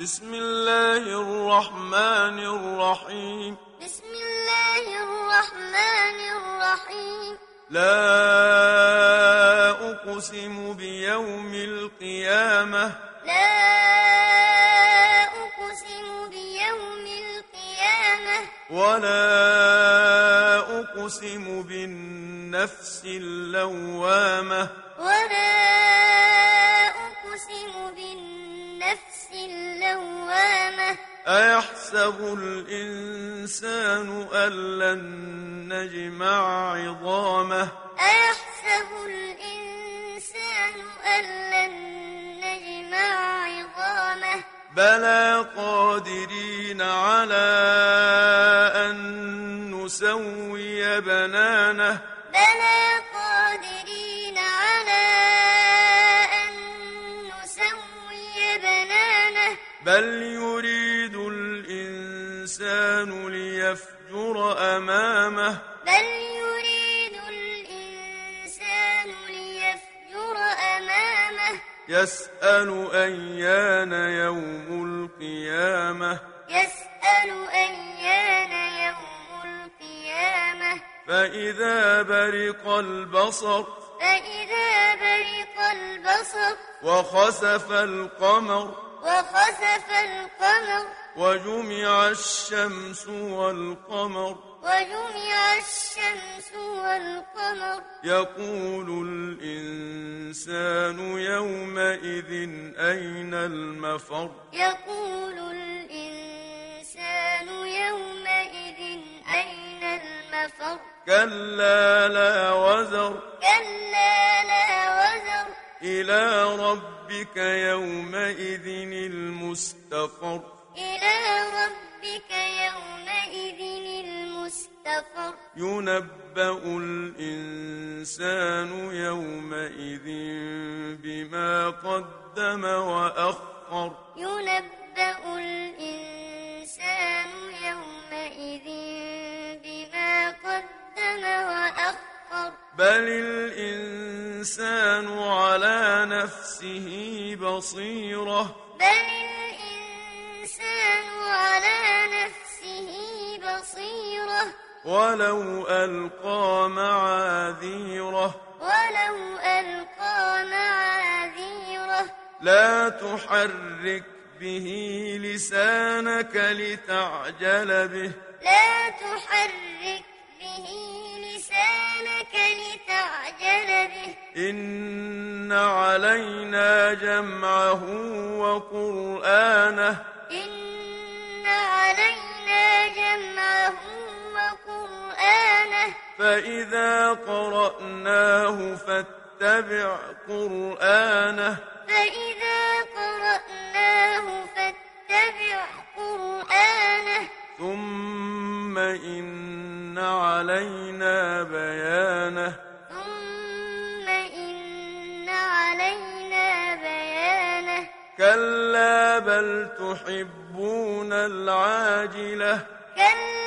بسم الله الرحمن الرحيم. بسم الله الرحمن الرحيم. لا أقسم بيوم القيامة. لا أقسم بيوم القيامة. ولا أقسم بالنفس اللوامة. ولا أيحسب الإنسان أن لن نجمع عظامه أيحسب الإنسان أن لن نجمع عظامه بلى قادرين على أن نسوي بنانه بلى قادرين على أن نسوي بنانه بل ليفجر أمامه. بل يريد الإنسان ليفجر أمامه. يسأل أيان يوم القيامة. يسأل أيان يوم القيامة. فإذا برق البصر. فإذا برق البصر. وخسف القمر. وخسف القمر. وجمع الشمس والقمر. وجمع الشمس والقمر. يقول الإنسان يومئذ أين المفر؟ يقول الإنسان يومئذ أين المفر؟ كلا لا وزر. كلا لا وزر. إلى ربك يومئذ المستقر. إلى ربك يومئذ المستقر. ينبأ الإنسان يومئذ بما قدم وأخر. ينبأ الإنسان يومئذ بما قدم وأخر. بل الإنسان على نفسه بصيرة. بل الإنسان على نفسه بصيرة. ولو ألقى معاذيره. ولو ألقى معاذيره. لا تحرك به لسانك لتعجل به. لا تحرك به لسانك لتعجل به. إن علينا جمعه وقرآنه. فإذا قرأناه فاتبع قرآنه فإذا قرأناه فاتبع قرآنه ثم إن علينا بيانه ثم إن علينا بيانه كلا بل تحبون العاجلة كلا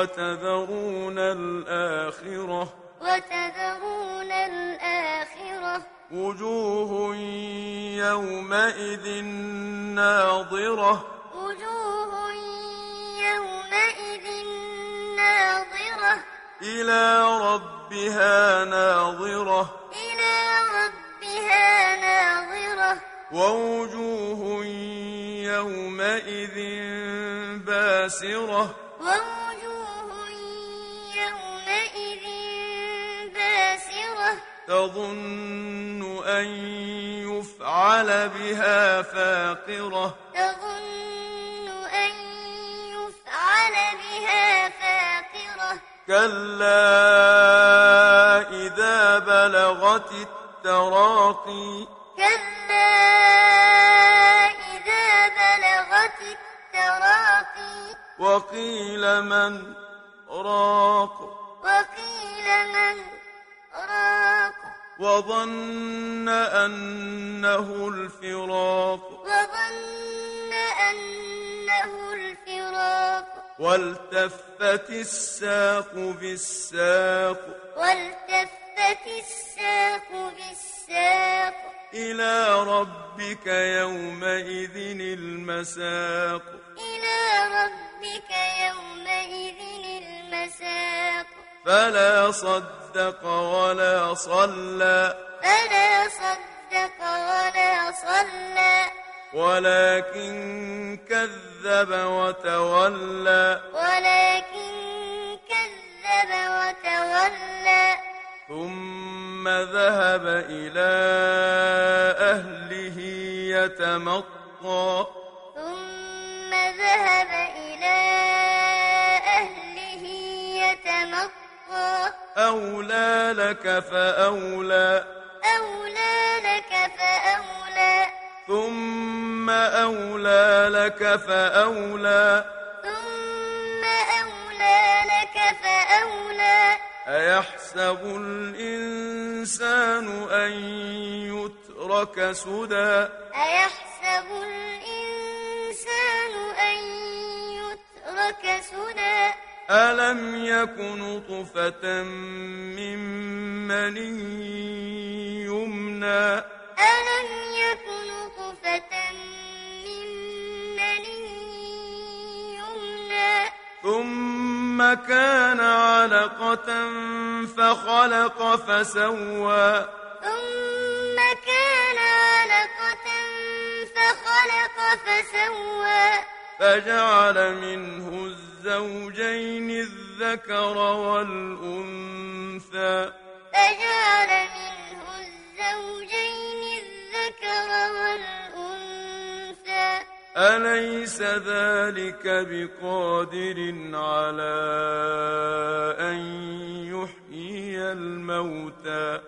وتذرون الآخرة. وتذرون الآخرة. وجوه يومئذ ناظرة. وجوه يومئذ ناظرة. إلى ربها ناظرة. إلى ربها ناظرة. ووجوه يومئذ باسرة. ووجوه تظن أن يفعل بها فاقرة. تظن أن يفعل بها فاقرة. كلا إذا بلغت التراقي. كلا إذا بلغت التراقي. وقيل من راق. وقيل من راق. وظن أنه الفراق وظن أنه الفراق والتفت الساق بالساق والتفت الساق بالساق إلى ربك يومئذ المساق إلى ربك يومئذ المساق فلا صدق ولا صلى. فلا صدق ولا صلى. ولكن كذب وتولى. ولكن كذب وتولى. ثم ذهب إلى أهله يتمطى. أولى لك فأولى. أولى لك فأولى. ثم أولى لك فأولى. ثم أولى لك فأولى. أيحسب الإنسان أن يترك سدى؟ أيحسب الإنسان أن يترك سدى؟ ألم يك نطفة من مني يمنى ألم يكن نطفة من مني يمنى ثم كان علقة فخلق فسوى ثم كان علقة فخلق فسوى فجعل منه الزوجين الذكر والأنثى. فجعل منه الزوجين الذكر والأنثى. أليس ذلك بقادر على أن يحيي الموتى؟